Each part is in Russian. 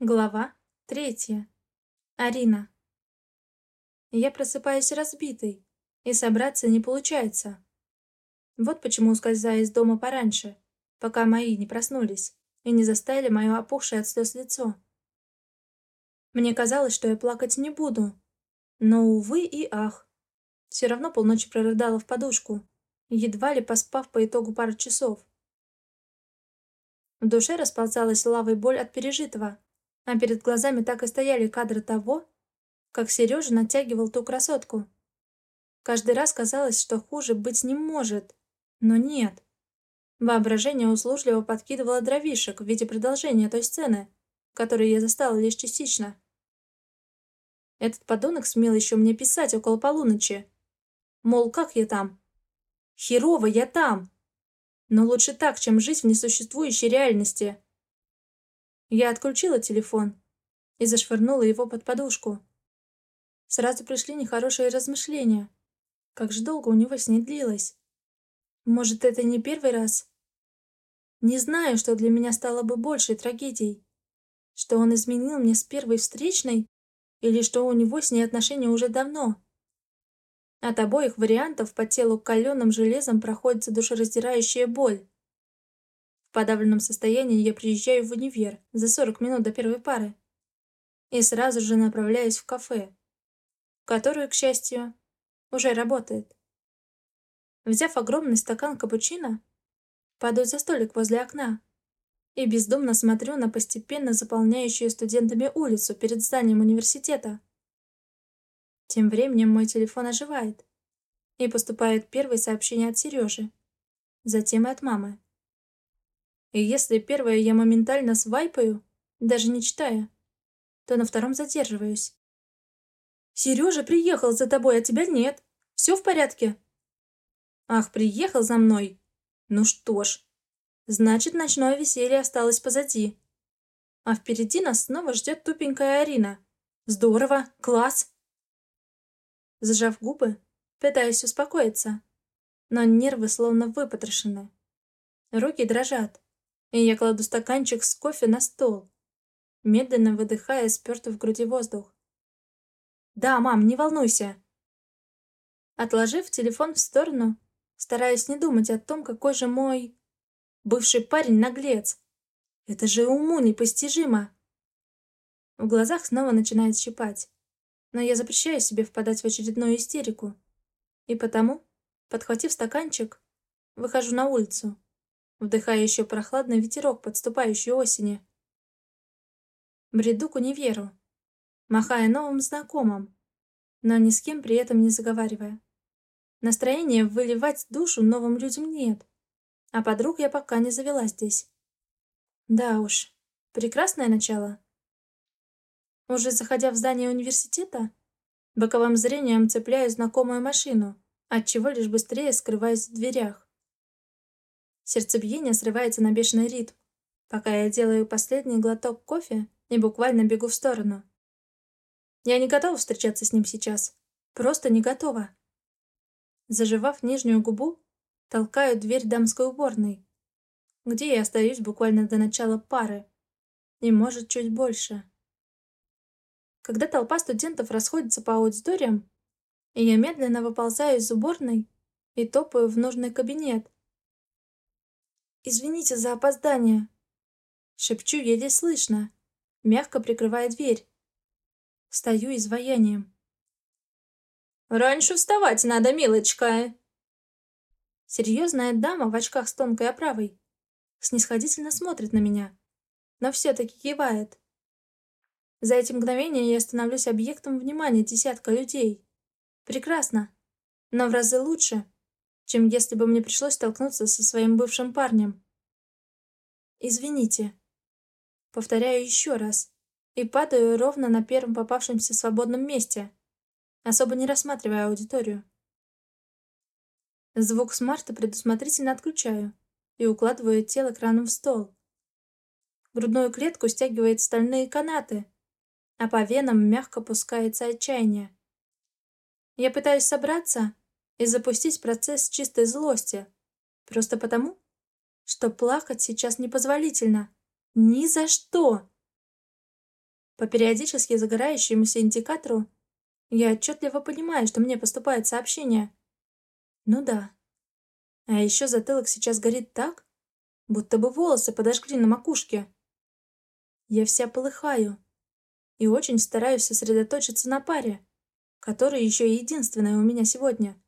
Глава третья. Арина. Я просыпаюсь разбитой, и собраться не получается. Вот почему ускользаю из дома пораньше, пока мои не проснулись и не заставили мое опухшее от слез лицо. Мне казалось, что я плакать не буду, но, увы и ах. Все равно полночи прорыдала в подушку, едва ли поспав по итогу пару часов. В душе расползалась лавой боль от пережитого, а перед глазами так и стояли кадры того, как Сережа натягивал ту красотку. Каждый раз казалось, что хуже быть не может, но нет. Воображение услужливо подкидывало дровишек в виде продолжения той сцены, которую я застала лишь частично. Этот подонок смел еще мне писать около полуночи. Мол, как я там? Херово я там! Но лучше так, чем жить в несуществующей реальности. Я отключила телефон и зашвырнула его под подушку. Сразу пришли нехорошие размышления. Как же долго у него с ней длилось? Может, это не первый раз? Не знаю, что для меня стало бы большей трагедией. Что он изменил мне с первой встречной, или что у него с ней отношения уже давно. От обоих вариантов по телу каленым железом проходит душераздирающая боль. В подавленном состоянии я приезжаю в универ за 40 минут до первой пары и сразу же направляюсь в кафе, которое, к счастью, уже работает. Взяв огромный стакан капучино, падаю за столик возле окна и бездумно смотрю на постепенно заполняющую студентами улицу перед зданием университета. Тем временем мой телефон оживает, и поступает первое сообщение от Сережи, затем и от мамы. И если первое я моментально свайпаю, даже не читая, то на втором задерживаюсь. «Сережа приехал за тобой, а тебя нет. Все в порядке?» «Ах, приехал за мной? Ну что ж, значит, ночное веселье осталось позади. А впереди нас снова ждет тупенькая Арина. Здорово, класс!» Сжав губы, пытаюсь успокоиться, но нервы словно выпотрошены. Руки дрожат, и я кладу стаканчик с кофе на стол, медленно выдыхая спертый в груди воздух. «Да, мам, не волнуйся!» Отложив телефон в сторону, стараюсь не думать о том, какой же мой... бывший парень наглец. Это же уму непостижимо. В глазах снова начинает щипать, но я запрещаю себе впадать в очередную истерику. И потому, подхватив стаканчик, выхожу на улицу вдыхая еще прохладный ветерок подступающей осени. Бреду к универу, махая новым знакомым, но ни с кем при этом не заговаривая. Настроения выливать душу новым людям нет, а подруг я пока не завела здесь. Да уж, прекрасное начало. Уже заходя в здание университета, боковым зрением цепляю знакомую машину, отчего лишь быстрее скрываюсь в дверях. Сердцебиение срывается на бешеный ритм, пока я делаю последний глоток кофе и буквально бегу в сторону. Я не готова встречаться с ним сейчас. Просто не готова. Заживав нижнюю губу, толкаю дверь дамской уборной, где я остаюсь буквально до начала пары, и, может, чуть больше. Когда толпа студентов расходится по аудиториям, и я медленно выползаю из уборной и топаю в нужный кабинет, «Извините за опоздание!» Шепчу еле слышно, мягко прикрывая дверь. Стою изваянием. «Раньше вставать надо, милочка!» Серьезная дама в очках с тонкой оправой снисходительно смотрит на меня, но все-таки кивает. За эти мгновения я становлюсь объектом внимания десятка людей. Прекрасно, но в разы лучше, чем если бы мне пришлось столкнуться со своим бывшим парнем. «Извините». Повторяю еще раз и падаю ровно на первом попавшемся свободном месте, особо не рассматривая аудиторию. Звук смарта предусмотрительно отключаю и укладываю тело краном в стол. Грудную клетку стягивает стальные канаты, а по венам мягко пускается отчаяние. Я пытаюсь собраться и запустить процесс чистой злости, просто потому, что плакать сейчас непозволительно. Ни за что! По периодически загорающемуся индикатору я отчетливо понимаю, что мне поступает сообщение. Ну да. А еще затылок сейчас горит так, будто бы волосы подожгли на макушке. Я вся полыхаю и очень стараюсь сосредоточиться на паре, которая еще и единственная у меня сегодня.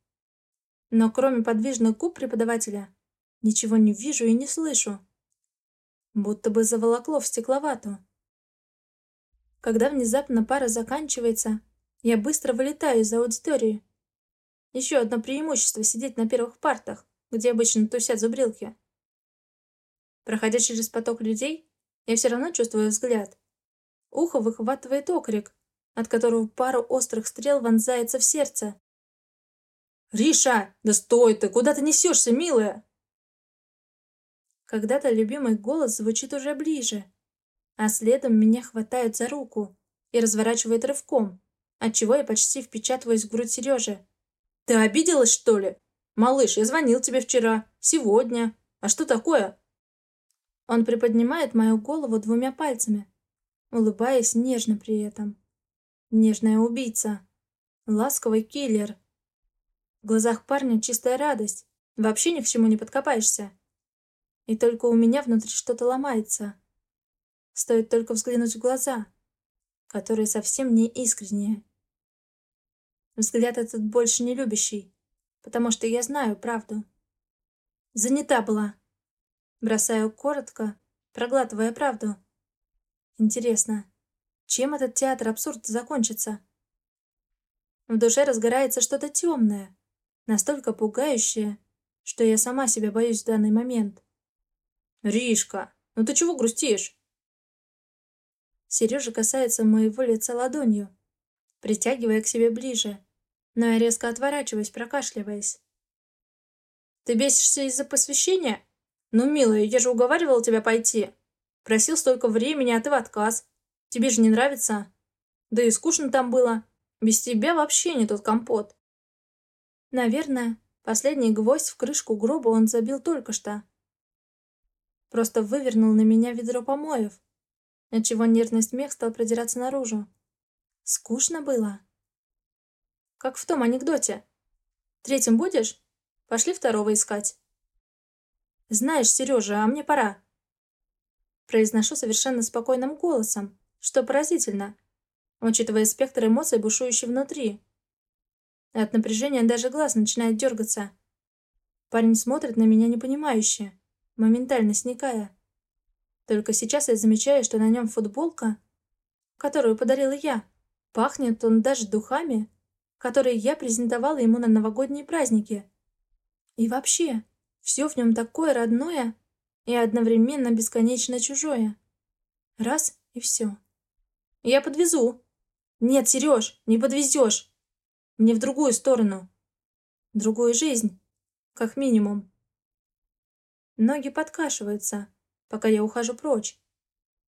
Но кроме подвижных губ преподавателя, ничего не вижу и не слышу. Будто бы заволокло в стекловату. Когда внезапно пара заканчивается, я быстро вылетаю из аудитории. Еще одно преимущество сидеть на первых партах, где обычно тусят зубрилки. Проходя через поток людей, я все равно чувствую взгляд. Ухо выхватывает окрик, от которого пару острых стрел вонзается в сердце. «Риша, да стой ты! Куда ты несешься, милая?» Когда-то любимый голос звучит уже ближе, а следом меня хватают за руку и разворачивают рывком, отчего я почти впечатываюсь в грудь Сережи. «Ты обиделась, что ли? Малыш, я звонил тебе вчера, сегодня. А что такое?» Он приподнимает мою голову двумя пальцами, улыбаясь нежно при этом. Нежная убийца. Ласковый киллер. В глазах парня чистая радость. Вообще ни к чему не подкопаешься. И только у меня внутри что-то ломается. Стоит только взглянуть в глаза, которые совсем не искренние. Взгляд этот больше не любящий, потому что я знаю правду. Занята была. Бросаю коротко, проглатывая правду. Интересно, чем этот театр абсурда закончится? В душе разгорается что-то темное, настолько пугающее, что я сама себя боюсь в данный момент. «Ришка, ну ты чего грустишь?» Сережа касается моего лица ладонью, притягивая к себе ближе, но я резко отворачиваюсь, прокашливаясь. «Ты бесишься из-за посвящения? Ну, милая, я же уговаривала тебя пойти!» Просил столько времени, а ты в отказ. Тебе же не нравится. Да и скучно там было. Без тебя вообще не тот компот. Наверное, последний гвоздь в крышку гроба он забил только что. Просто вывернул на меня ведро помоев, отчего нервный смех стал продираться наружу. Скучно было. Как в том анекдоте. Третьим будешь? Пошли второго искать. Знаешь, Сережа, а мне пора. Произношу совершенно спокойным голосом, что поразительно, учитывая спектр эмоций, бушующий внутри. От напряжения даже глаз начинает дергаться. Парень смотрит на меня непонимающе, моментально сникая. Только сейчас я замечаю, что на нем футболка, которую подарила я. Пахнет он даже духами, которые я презентовала ему на новогодние праздники. И вообще, все в нем такое родное, и одновременно бесконечно чужое. Раз — и все. Я подвезу. Нет, Сереж, не подвезешь. Мне в другую сторону. Другую жизнь, как минимум. Ноги подкашиваются, пока я ухожу прочь.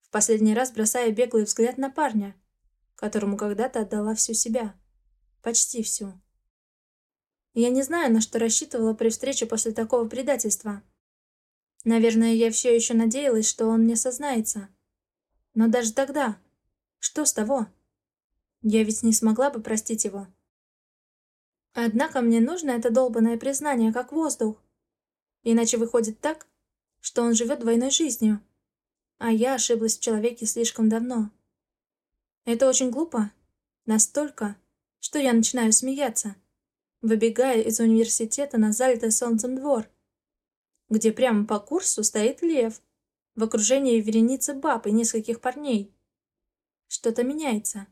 В последний раз бросая беглый взгляд на парня, которому когда-то отдала всю себя. Почти всю. Я не знаю, на что рассчитывала при встрече после такого предательства. Наверное, я все еще надеялась, что он мне сознается. Но даже тогда, что с того? Я ведь не смогла бы простить его. Однако мне нужно это долбанное признание, как воздух. Иначе выходит так, что он живет двойной жизнью, а я ошиблась в человеке слишком давно. Это очень глупо. Настолько, что я начинаю смеяться, выбегая из университета на залитый солнцем двор – где прямо по курсу стоит лев, в окружении вереницы баб и нескольких парней. Что-то меняется,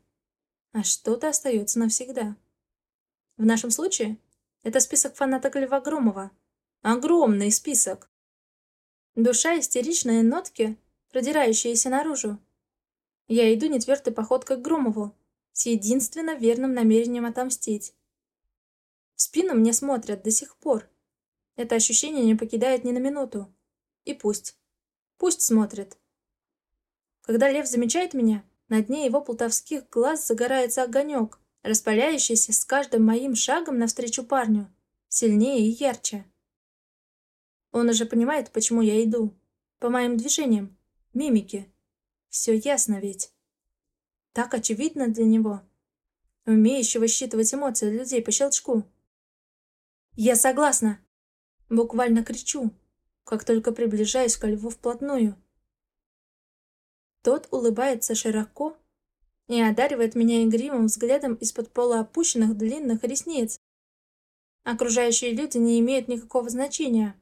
а что-то остается навсегда. В нашем случае это список фанаток Льва Громова. Огромный список. Душа истеричные нотки, продирающиеся наружу. Я иду нетвердой походкой к Громову, с единственно верным намерением отомстить. В спину мне смотрят до сих пор, это ощущение не покидает ни на минуту. И пусть. Пусть смотрит. Когда лев замечает меня, на дне его плутовских глаз загорается огонек, распаляющийся с каждым моим шагом навстречу парню, сильнее и ярче. Он уже понимает, почему я иду. По моим движениям, мимике. Все ясно ведь. Так очевидно для него, умеющего считывать эмоции людей по щелчку. «Я согласна!» Буквально кричу, как только приближаюсь к льву вплотную. Тот улыбается широко и одаривает меня игривым взглядом из-под полуопущенных длинных ресниц. Окружающие люди не имеют никакого значения,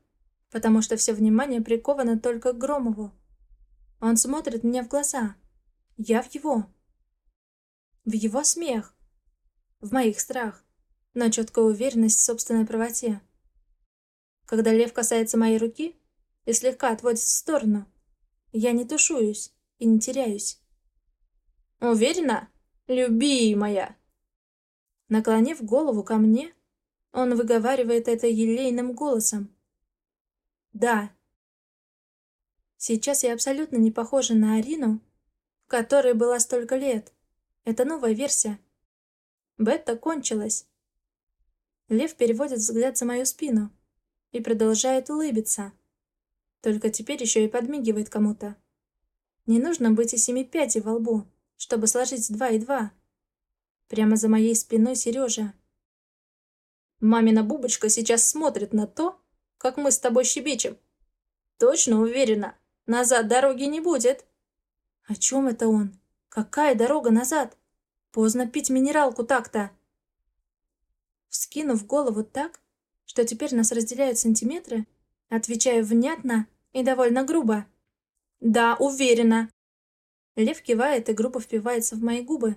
потому что все внимание приковано только к Громову. Он смотрит мне в глаза. Я в его. В его смех. В моих страх. Но четкая уверенность в собственной правоте. Когда лев касается моей руки и слегка отводит в сторону, я не тушуюсь и не теряюсь. «Уверена? Любимая!» Наклонив голову ко мне, он выговаривает это елейным голосом. «Да, Сейчас я абсолютно не похожа на Арину, в которой была столько лет. Это новая версия. Бетта кончилась. Лев переводит взгляд за мою спину и продолжает улыбиться. Только теперь еще и подмигивает кому-то. Не нужно быть и семи пядей во лбу, чтобы сложить два и два. Прямо за моей спиной Сережа. Мамина бубочка сейчас смотрит на то, как мы с тобой щебечем. Точно уверена, Назад дороги не будет. О чем это он? Какая дорога назад? Поздно пить минералку так-то. Вскинув голову так, что теперь нас разделяют сантиметры, отвечаю внятно и довольно грубо. «Да, уверена!» Лев кивает и грубо впивается в мои губы,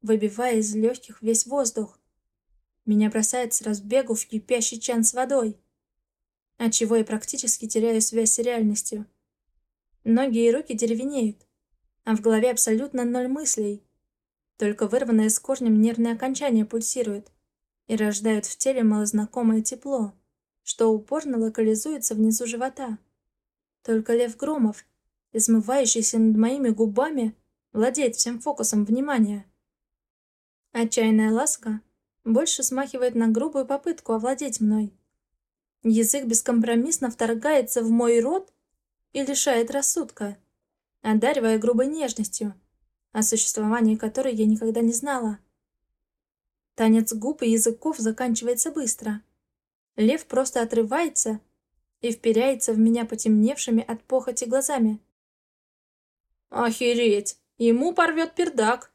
выбивая из легких весь воздух. Меня бросает с разбегу в кипящий чан с водой, отчего я практически теряю связь с реальностью. Ноги и руки деревенеют, а в голове абсолютно ноль мыслей. Только вырванное с корнем нервное окончание пульсирует и рождает в теле малознакомое тепло, что упорно локализуется внизу живота. Только Лев Громов, измывающийся над моими губами, владеет всем фокусом внимания. Отчаянная ласка больше смахивает на грубую попытку овладеть мной. Язык бескомпромиссно вторгается в мой рот и лишает рассудка, одаривая грубой нежностью, о существовании которой я никогда не знала. Танец губ и языков заканчивается быстро. Лев просто отрывается и вперяется в меня потемневшими от похоти глазами. «Охереть! Ему порвет пердак!»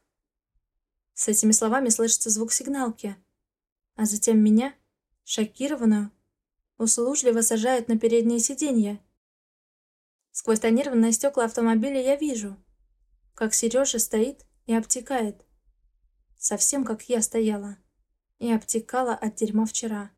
С этими словами слышится звук сигналки, а затем меня, шокированную, услужливо сажают на переднее сиденье. Сквозь тонированные стекла автомобиля я вижу, как Сережа стоит и обтекает. Совсем как я стояла и обтекала от дерьма вчера.